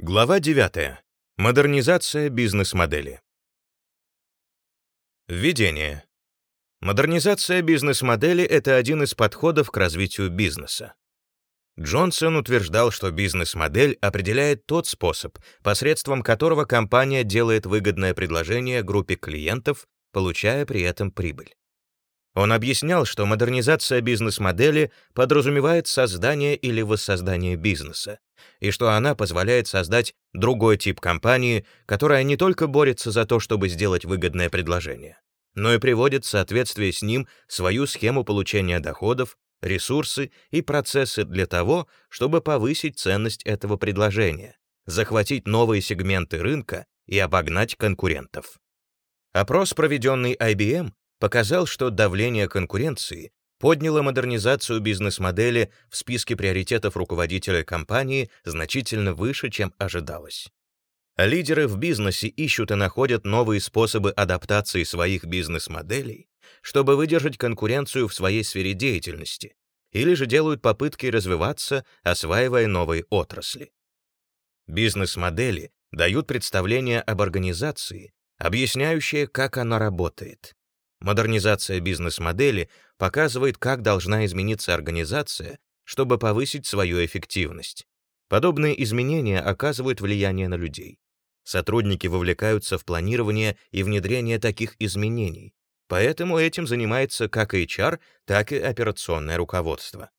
Глава 9. Модернизация бизнес-модели. Введение. Модернизация бизнес-модели — это один из подходов к развитию бизнеса. Джонсон утверждал, что бизнес-модель определяет тот способ, посредством которого компания делает выгодное предложение группе клиентов, получая при этом прибыль. Он объяснял, что модернизация бизнес-модели подразумевает создание или воссоздание бизнеса, и что она позволяет создать другой тип компании, которая не только борется за то, чтобы сделать выгодное предложение, но и приводит в соответствие с ним свою схему получения доходов, ресурсы и процессы для того, чтобы повысить ценность этого предложения, захватить новые сегменты рынка и обогнать конкурентов. Опрос, проведенный IBM, показал, что давление конкуренции подняло модернизацию бизнес-модели в списке приоритетов руководителя компании значительно выше, чем ожидалось. Лидеры в бизнесе ищут и находят новые способы адаптации своих бизнес-моделей, чтобы выдержать конкуренцию в своей сфере деятельности, или же делают попытки развиваться, осваивая новые отрасли. Бизнес-модели дают представление об организации, объясняющее, как она работает. Модернизация бизнес-модели показывает, как должна измениться организация, чтобы повысить свою эффективность. Подобные изменения оказывают влияние на людей. Сотрудники вовлекаются в планирование и внедрение таких изменений, поэтому этим занимается как HR, так и операционное руководство.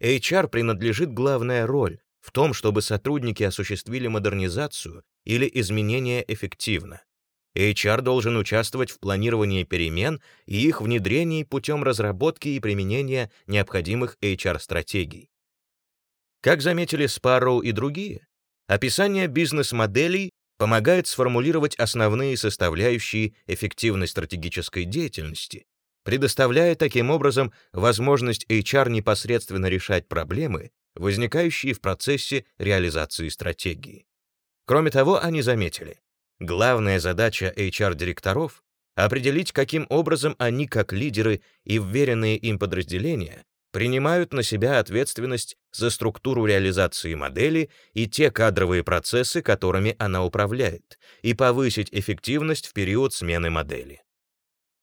HR принадлежит главная роль в том, чтобы сотрудники осуществили модернизацию или изменения эффективно. HR должен участвовать в планировании перемен и их внедрении путем разработки и применения необходимых HR-стратегий. Как заметили Sparrow и другие, описание бизнес-моделей помогает сформулировать основные составляющие эффективной стратегической деятельности, предоставляя таким образом возможность HR непосредственно решать проблемы, возникающие в процессе реализации стратегии. Кроме того, они заметили, Главная задача HR-директоров — определить, каким образом они, как лидеры и вверенные им подразделения, принимают на себя ответственность за структуру реализации модели и те кадровые процессы, которыми она управляет, и повысить эффективность в период смены модели.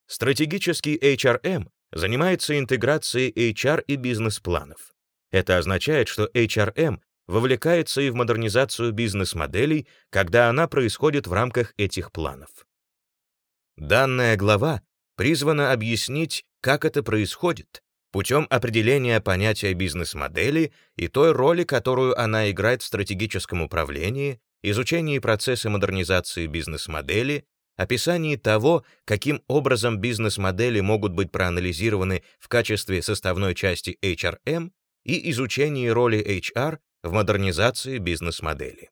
Стратегический HRM занимается интеграцией HR и бизнес-планов. Это означает, что HRM вовлекается и в модернизацию бизнес-моделей, когда она происходит в рамках этих планов. Данная глава призвана объяснить, как это происходит, путем определения понятия бизнес-модели и той роли, которую она играет в стратегическом управлении, изучении процесса модернизации бизнес-модели, описании того, каким образом бизнес-модели могут быть проанализированы в качестве составной части HRM и изучении роли HR в модернизации бизнес-модели.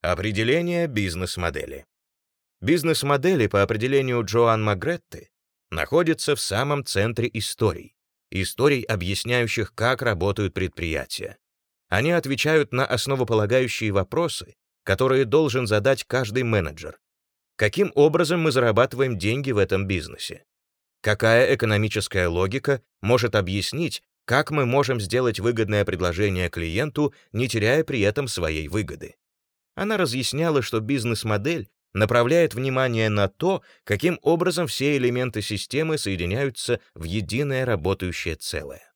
Определение бизнес-модели. Бизнес-модели по определению Джоан Магретты находятся в самом центре историй, историй, объясняющих, как работают предприятия. Они отвечают на основополагающие вопросы, которые должен задать каждый менеджер. Каким образом мы зарабатываем деньги в этом бизнесе? Какая экономическая логика может объяснить, как мы можем сделать выгодное предложение клиенту, не теряя при этом своей выгоды? Она разъясняла, что бизнес-модель направляет внимание на то, каким образом все элементы системы соединяются в единое работающее целое.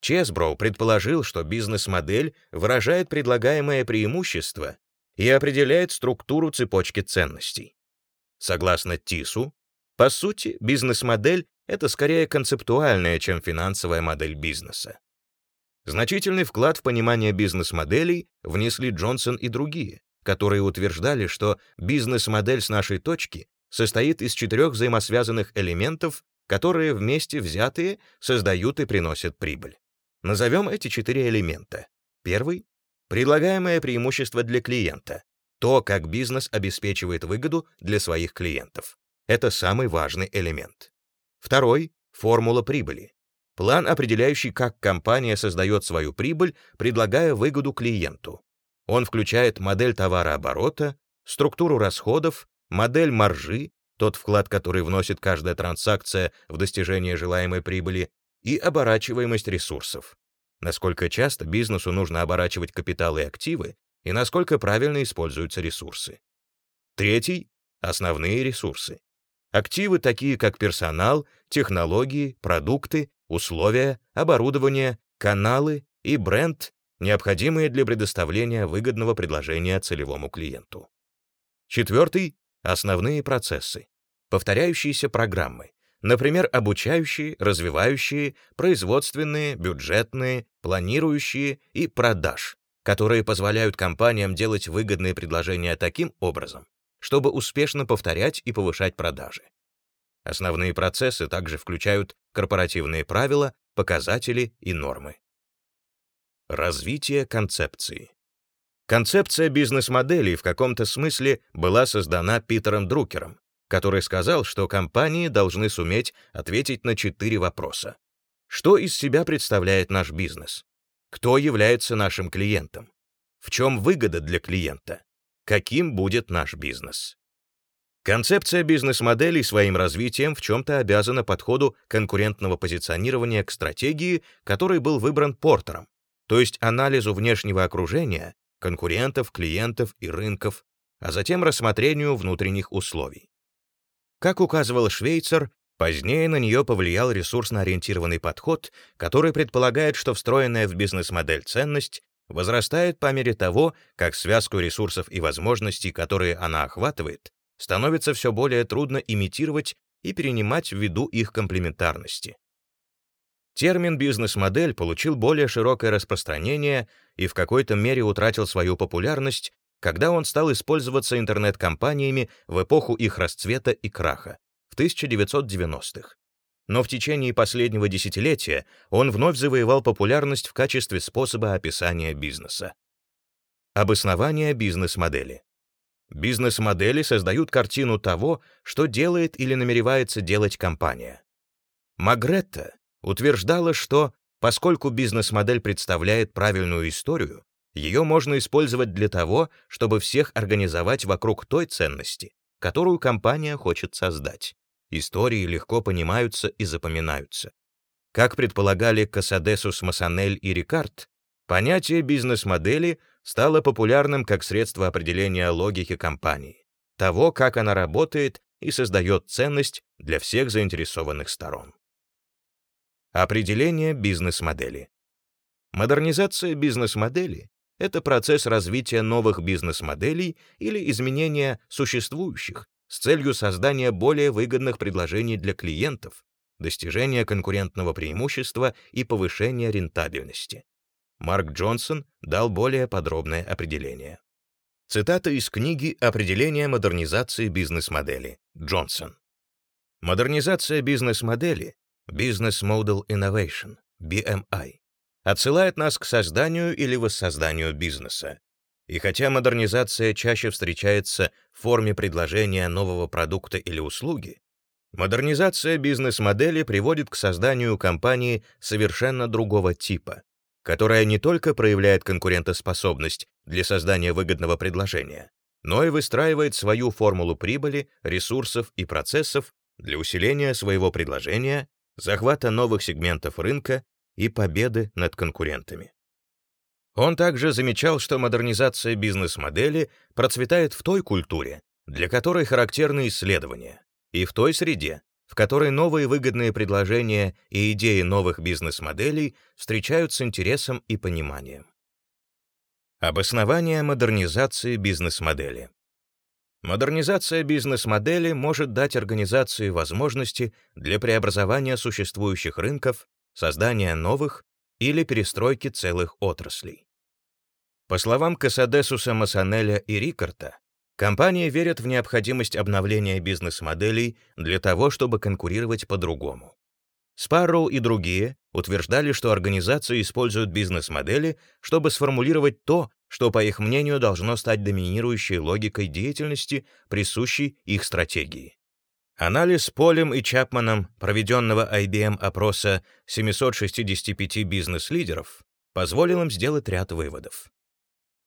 Чесброу предположил, что бизнес-модель выражает предлагаемое преимущество и определяет структуру цепочки ценностей. Согласно Тису, по сути, бизнес-модель это скорее концептуальная, чем финансовая модель бизнеса. Значительный вклад в понимание бизнес-моделей внесли Джонсон и другие, которые утверждали, что бизнес-модель с нашей точки состоит из четырех взаимосвязанных элементов, которые вместе взятые создают и приносят прибыль. Назовем эти четыре элемента. Первый — предлагаемое преимущество для клиента, то, как бизнес обеспечивает выгоду для своих клиентов. Это самый важный элемент. Второй — формула прибыли. План, определяющий, как компания создает свою прибыль, предлагая выгоду клиенту. Он включает модель товарооборота, структуру расходов, модель маржи, тот вклад, который вносит каждая транзакция в достижение желаемой прибыли, и оборачиваемость ресурсов. насколько часто бизнесу нужно оборачивать капитал и активы и насколько правильно используются ресурсы. Третий — основные ресурсы. Активы такие как персонал, технологии, продукты, условия, оборудование, каналы и бренд, необходимые для предоставления выгодного предложения целевому клиенту. Четвертый — основные процессы. Повторяющиеся программы, например, обучающие, развивающие, производственные, бюджетные, планирующие и продаж, которые позволяют компаниям делать выгодные предложения таким образом, чтобы успешно повторять и повышать продажи. Основные процессы также включают корпоративные правила, показатели и нормы. Развитие концепции. Концепция бизнес-моделей в каком-то смысле была создана Питером Друкером, который сказал, что компании должны суметь ответить на четыре вопроса. Что из себя представляет наш бизнес? Кто является нашим клиентом? В чем выгода для клиента? Каким будет наш бизнес? Концепция бизнес-моделей своим развитием в чем-то обязана подходу конкурентного позиционирования к стратегии, который был выбран Портером, то есть анализу внешнего окружения, конкурентов, клиентов и рынков, а затем рассмотрению внутренних условий. Как указывал Швейцер, позднее на нее повлиял ресурсно-ориентированный подход, который предполагает, что встроенная в бизнес-модель ценность возрастает по мере того, как связку ресурсов и возможностей, которые она охватывает, становится все более трудно имитировать и перенимать ввиду их комплементарности. Термин «бизнес-модель» получил более широкое распространение и в какой-то мере утратил свою популярность когда он стал использоваться интернет-компаниями в эпоху их расцвета и краха, в 1990-х. Но в течение последнего десятилетия он вновь завоевал популярность в качестве способа описания бизнеса. Обоснование бизнес-модели. Бизнес-модели создают картину того, что делает или намеревается делать компания. Магретта утверждала, что поскольку бизнес-модель представляет правильную историю, ее можно использовать для того, чтобы всех организовать вокруг той ценности, которую компания хочет создать. Истории легко понимаются и запоминаются. Как предполагали Касадесус Массанель и Рикард, понятие бизнес-модели стало популярным как средство определения логики компании, того, как она работает и создает ценность для всех заинтересованных сторон. Определение бизнес-модели. Модернизация бизнес-модели это процесс развития новых бизнес-моделей или изменения существующих с целью создания более выгодных предложений для клиентов, достижения конкурентного преимущества и повышения рентабельности. Марк Джонсон дал более подробное определение. Цитата из книги «Определение модернизации бизнес-модели» Джонсон. Модернизация бизнес-модели Business Model Innovation, BMI, отсылает нас к созданию или воссозданию бизнеса. И хотя модернизация чаще встречается в форме предложения нового продукта или услуги, модернизация бизнес-модели приводит к созданию компании совершенно другого типа, которая не только проявляет конкурентоспособность для создания выгодного предложения, но и выстраивает свою формулу прибыли, ресурсов и процессов для усиления своего предложения, захвата новых сегментов рынка и победы над конкурентами. Он также замечал, что модернизация бизнес-модели процветает в той культуре, для которой характерны исследования, и в той среде, в которой новые выгодные предложения и идеи новых бизнес-моделей встречают с интересом и пониманием. Обоснование модернизации бизнес-модели. Модернизация бизнес-модели может дать организации возможности для преобразования существующих рынков создания новых или перестройки целых отраслей. По словам Касадесуса Масанеля и Рикарта, компании верят в необходимость обновления бизнес-моделей для того, чтобы конкурировать по-другому. Спарроу и другие утверждали, что организации используют бизнес-модели, чтобы сформулировать то, что, по их мнению, должно стать доминирующей логикой деятельности, присущей их стратегии. Анализ Полем и Чапманом проведенного IBM опроса 765 бизнес-лидеров позволил им сделать ряд выводов.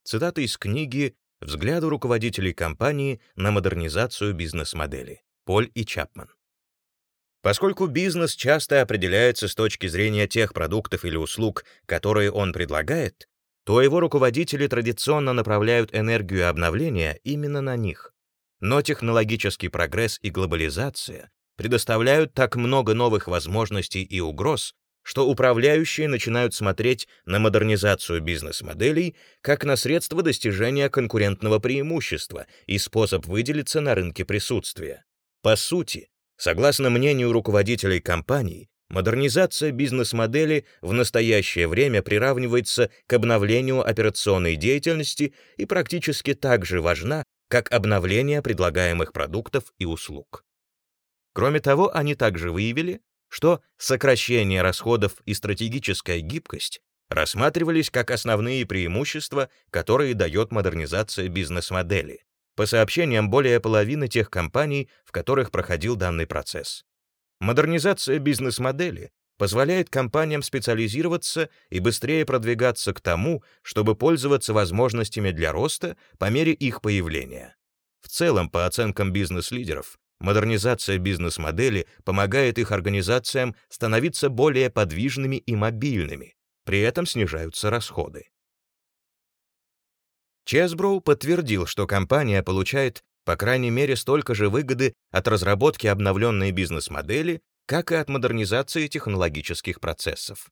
Цитата из книги «Взгляды руководителей компании на модернизацию бизнес-модели» Поль и Чапман. Поскольку бизнес часто определяется с точки зрения тех продуктов или услуг, которые он предлагает, то его руководители традиционно направляют энергию обновления именно на них. Но технологический прогресс и глобализация предоставляют так много новых возможностей и угроз, что управляющие начинают смотреть на модернизацию бизнес-моделей как на средство достижения конкурентного преимущества и способ выделиться на рынке присутствия. По сути, согласно мнению руководителей компаний, модернизация бизнес-модели в настоящее время приравнивается к обновлению операционной деятельности и практически так же важна, как обновление предлагаемых продуктов и услуг. Кроме того, они также выявили, что сокращение расходов и стратегическая гибкость рассматривались как основные преимущества, которые дает модернизация бизнес-модели, по сообщениям более половины тех компаний, в которых проходил данный процесс. Модернизация бизнес-модели позволяет компаниям специализироваться и быстрее продвигаться к тому, чтобы пользоваться возможностями для роста по мере их появления. В целом, по оценкам бизнес-лидеров, Модернизация бизнес-модели помогает их организациям становиться более подвижными и мобильными, при этом снижаются расходы. Чесброу подтвердил, что компания получает по крайней мере столько же выгоды от разработки обновленной бизнес-модели, как и от модернизации технологических процессов.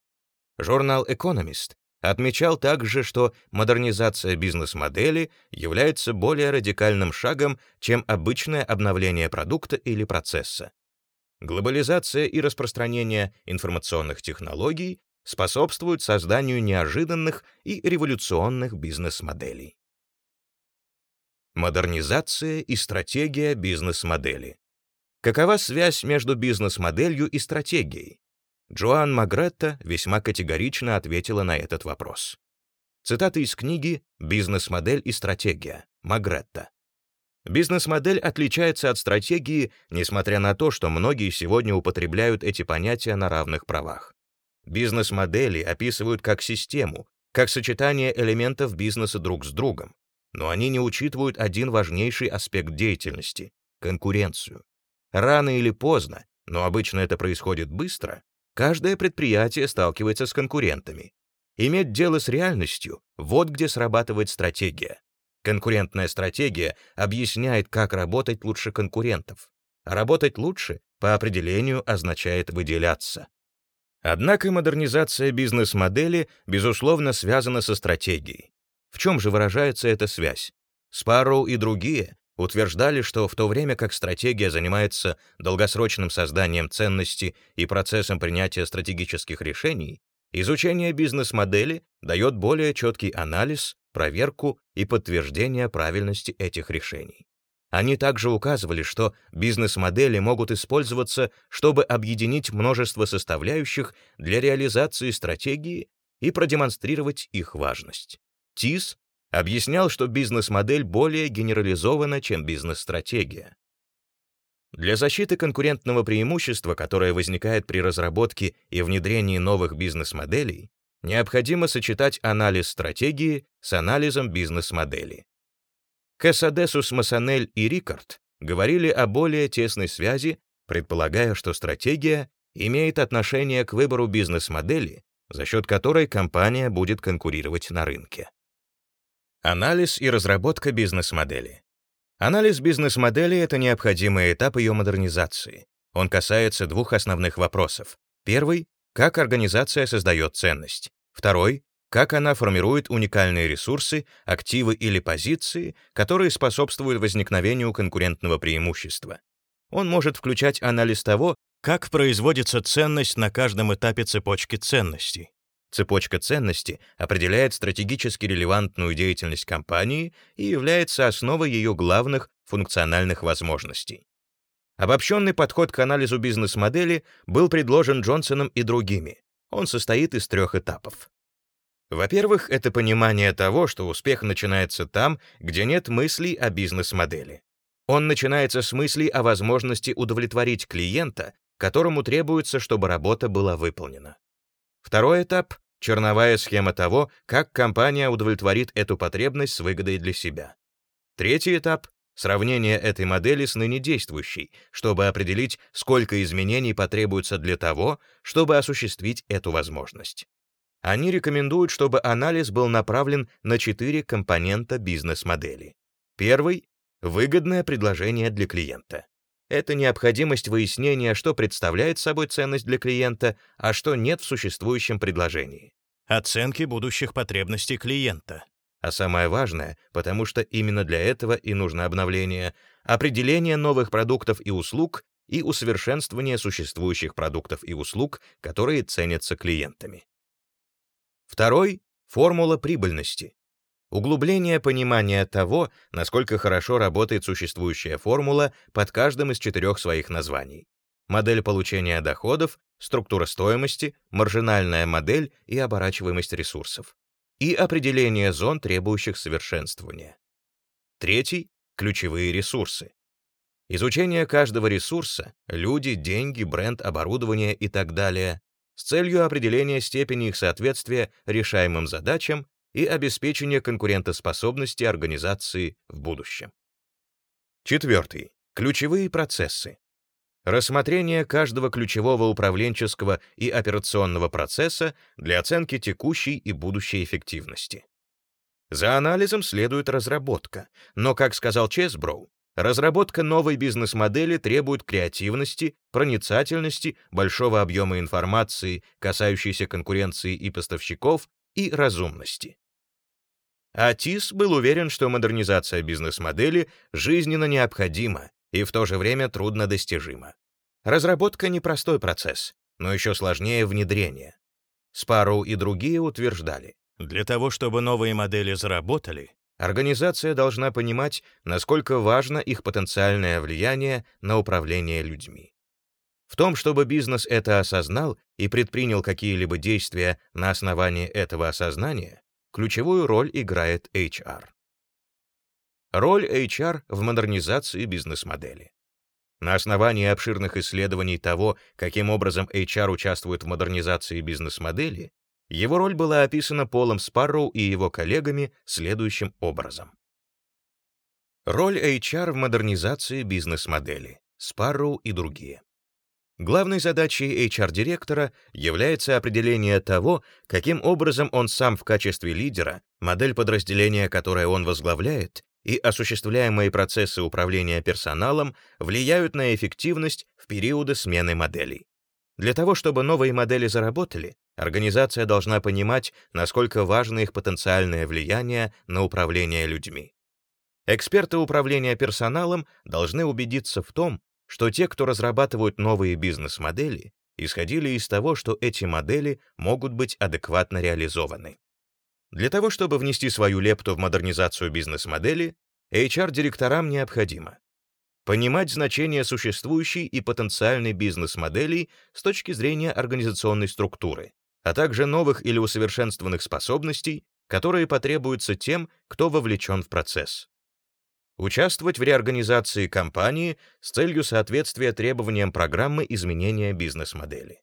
Журнал Economist Отмечал также, что модернизация бизнес-модели является более радикальным шагом, чем обычное обновление продукта или процесса. Глобализация и распространение информационных технологий способствуют созданию неожиданных и революционных бизнес-моделей. Модернизация и стратегия бизнес-модели. Какова связь между бизнес-моделью и стратегией? Джоан Магретта весьма категорично ответила на этот вопрос. Цитата из книги «Бизнес-модель и стратегия» Магретта. Бизнес-модель отличается от стратегии, несмотря на то, что многие сегодня употребляют эти понятия на равных правах. Бизнес-модели описывают как систему, как сочетание элементов бизнеса друг с другом, но они не учитывают один важнейший аспект деятельности — конкуренцию. Рано или поздно, но обычно это происходит быстро, Каждое предприятие сталкивается с конкурентами. Иметь дело с реальностью — вот где срабатывает стратегия. Конкурентная стратегия объясняет, как работать лучше конкурентов. А работать лучше, по определению, означает выделяться. Однако модернизация бизнес-модели, безусловно, связана со стратегией. В чем же выражается эта связь? Sparrow и другие утверждали, что в то время как стратегия занимается долгосрочным созданием ценности и процессом принятия стратегических решений, изучение бизнес-модели дает более четкий анализ, проверку и подтверждение правильности этих решений. Они также указывали, что бизнес-модели могут использоваться, чтобы объединить множество составляющих для реализации стратегии и продемонстрировать их важность. ТИС объяснял, что бизнес-модель более генерализована, чем бизнес-стратегия. Для защиты конкурентного преимущества, которое возникает при разработке и внедрении новых бизнес-моделей, необходимо сочетать анализ стратегии с анализом бизнес-модели. Кассадесус Массанель и Рикард говорили о более тесной связи, предполагая, что стратегия имеет отношение к выбору бизнес-модели, за счет которой компания будет конкурировать на рынке. Анализ и разработка бизнес-модели. Анализ бизнес-модели — это необходимый этап ее модернизации. Он касается двух основных вопросов. Первый — как организация создает ценность. Второй — как она формирует уникальные ресурсы, активы или позиции, которые способствуют возникновению конкурентного преимущества. Он может включать анализ того, как производится ценность на каждом этапе цепочки ценностей. Цепочка ценности определяет стратегически релевантную деятельность компании и является основой ее главных функциональных возможностей. Обобщенный подход к анализу бизнес-модели был предложен Джонсоном и другими. Он состоит из трех этапов. Во-первых, это понимание того, что успех начинается там, где нет мыслей о бизнес-модели. Он начинается с мыслей о возможности удовлетворить клиента, которому требуется, чтобы работа была выполнена. Второй этап — черновая схема того, как компания удовлетворит эту потребность с выгодой для себя. Третий этап — сравнение этой модели с ныне действующей, чтобы определить, сколько изменений потребуется для того, чтобы осуществить эту возможность. Они рекомендуют, чтобы анализ был направлен на четыре компонента бизнес-модели. Первый — выгодное предложение для клиента. Это необходимость выяснения, что представляет собой ценность для клиента, а что нет в существующем предложении. Оценки будущих потребностей клиента. А самое важное, потому что именно для этого и нужно обновление, определение новых продуктов и услуг и усовершенствование существующих продуктов и услуг, которые ценятся клиентами. Второй — формула прибыльности. Углубление понимания того, насколько хорошо работает существующая формула под каждым из четырех своих названий. Модель получения доходов, структура стоимости, маржинальная модель и оборачиваемость ресурсов. И определение зон, требующих совершенствования. Третий — ключевые ресурсы. Изучение каждого ресурса — люди, деньги, бренд, оборудование и так далее — с целью определения степени их соответствия решаемым задачам и обеспечения конкурентоспособности организации в будущем. Четвертый. Ключевые процессы. Рассмотрение каждого ключевого управленческого и операционного процесса для оценки текущей и будущей эффективности. За анализом следует разработка, но, как сказал Чесброу, разработка новой бизнес-модели требует креативности, проницательности, большого объема информации, касающейся конкуренции и поставщиков, и разумности. Атис был уверен, что модернизация бизнес-модели жизненно необходима и в то же время труднодостижима. Разработка — непростой процесс, но еще сложнее внедрение. Спарроу и другие утверждали, для того, чтобы новые модели заработали, организация должна понимать, насколько важно их потенциальное влияние на управление людьми. В том, чтобы бизнес это осознал и предпринял какие-либо действия на основании этого осознания, ключевую роль играет HR. Роль HR в модернизации бизнес-модели. На основании обширных исследований того, каким образом HR участвует в модернизации бизнес-модели, его роль была описана Полом Спарроу и его коллегами следующим образом. Роль HR в модернизации бизнес-модели. Спарроу и другие. Главной задачей HR-директора является определение того, каким образом он сам в качестве лидера, модель подразделения, которое он возглавляет, и осуществляемые процессы управления персоналом влияют на эффективность в периоды смены моделей. Для того, чтобы новые модели заработали, организация должна понимать, насколько важно их потенциальное влияние на управление людьми. Эксперты управления персоналом должны убедиться в том, что те, кто разрабатывают новые бизнес-модели, исходили из того, что эти модели могут быть адекватно реализованы. Для того, чтобы внести свою лепту в модернизацию бизнес-модели, HR-директорам необходимо понимать значение существующей и потенциальной бизнес-моделей с точки зрения организационной структуры, а также новых или усовершенствованных способностей, которые потребуются тем, кто вовлечен в процесс участвовать в реорганизации компании с целью соответствия требованиям программы изменения бизнес-модели,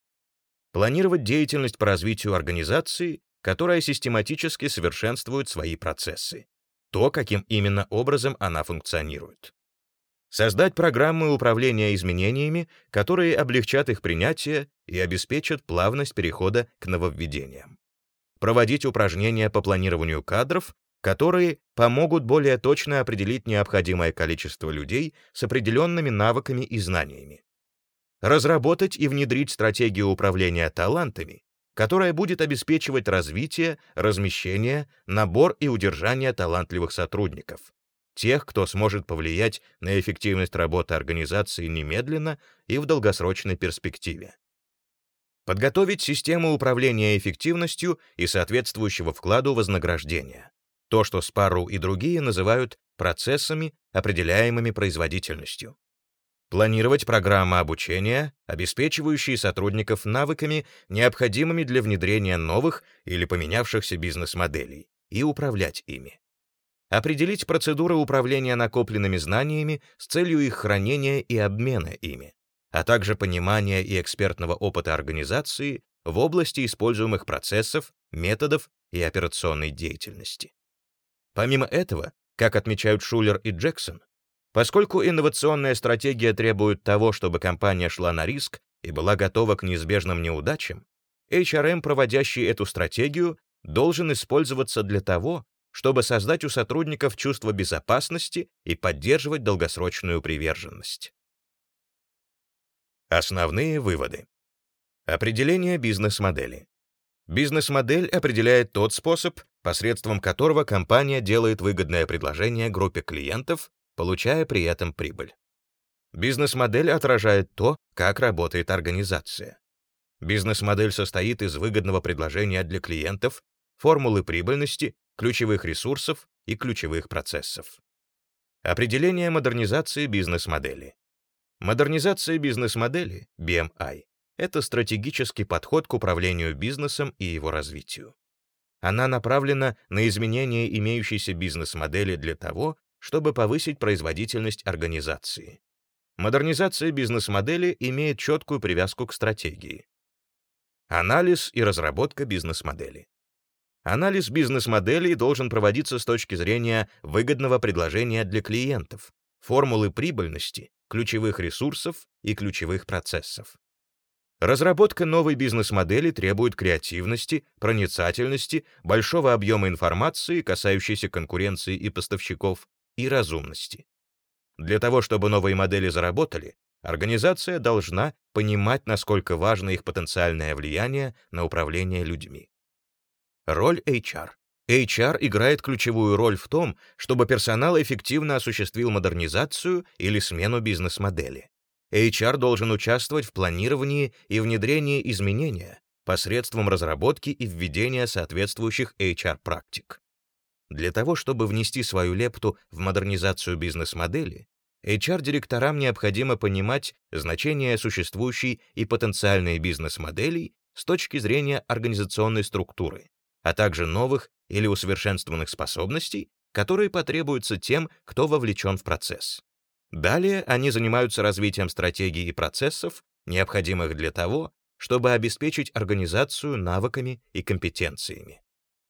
планировать деятельность по развитию организации, которая систематически совершенствует свои процессы, то, каким именно образом она функционирует. Создать программы управления изменениями, которые облегчат их принятие и обеспечат плавность перехода к нововведениям. Проводить упражнения по планированию кадров которые помогут более точно определить необходимое количество людей с определенными навыками и знаниями. Разработать и внедрить стратегию управления талантами, которая будет обеспечивать развитие, размещение, набор и удержание талантливых сотрудников, тех, кто сможет повлиять на эффективность работы организации немедленно и в долгосрочной перспективе. Подготовить систему управления эффективностью и соответствующего вкладу вознаграждения то, что Спарроу и другие называют процессами, определяемыми производительностью. Планировать программы обучения, обеспечивающие сотрудников навыками, необходимыми для внедрения новых или поменявшихся бизнес-моделей, и управлять ими. Определить процедуры управления накопленными знаниями с целью их хранения и обмена ими, а также понимания и экспертного опыта организации в области используемых процессов, методов и операционной деятельности. Помимо этого, как отмечают Шулер и Джексон, Поскольку инновационная стратегия требует того, чтобы компания шла на риск и была готова к неизбежным неудачам, HRM, проводящий эту стратегию, должен использоваться для того, чтобы создать у сотрудников чувство безопасности и поддерживать долгосрочную приверженность. Основные выводы. Определение бизнес-модели. Бизнес-модель определяет тот способ, посредством которого компания делает выгодное предложение группе клиентов, получая при этом прибыль. Бизнес-модель отражает то, как работает организация. Бизнес-модель состоит из выгодного предложения для клиентов, формулы прибыльности, ключевых ресурсов и ключевых процессов. Определение модернизации бизнес-модели. Модернизация бизнес-модели, BMI, это стратегический подход к управлению бизнесом и его развитию. Она направлена на изменение имеющейся бизнес-модели для того, чтобы повысить производительность организации. Модернизация бизнес-модели имеет четкую привязку к стратегии. Анализ и разработка бизнес-модели. Анализ бизнес-моделей должен проводиться с точки зрения выгодного предложения для клиентов, формулы прибыльности, ключевых ресурсов и ключевых процессов. Разработка новой бизнес-модели требует креативности, проницательности, большого объема информации, касающейся конкуренции и поставщиков, и разумности. Для того, чтобы новые модели заработали, организация должна понимать, насколько важно их потенциальное влияние на управление людьми. Роль HR. HR играет ключевую роль в том, чтобы персонал эффективно осуществил модернизацию или смену бизнес-модели. HR должен участвовать в планировании и внедрении изменения посредством разработки и введения соответствующих HR-практик. Для того, чтобы внести свою лепту в модернизацию бизнес-модели, HR-директорам необходимо понимать значение существующей и потенциальной бизнес-моделей с точки зрения организационной структуры, а также новых или усовершенствованных способностей, которые потребуются тем, кто вовлечен в процесс. Далее они занимаются развитием стратегий и процессов, необходимых для того, чтобы обеспечить организацию навыками и компетенциями.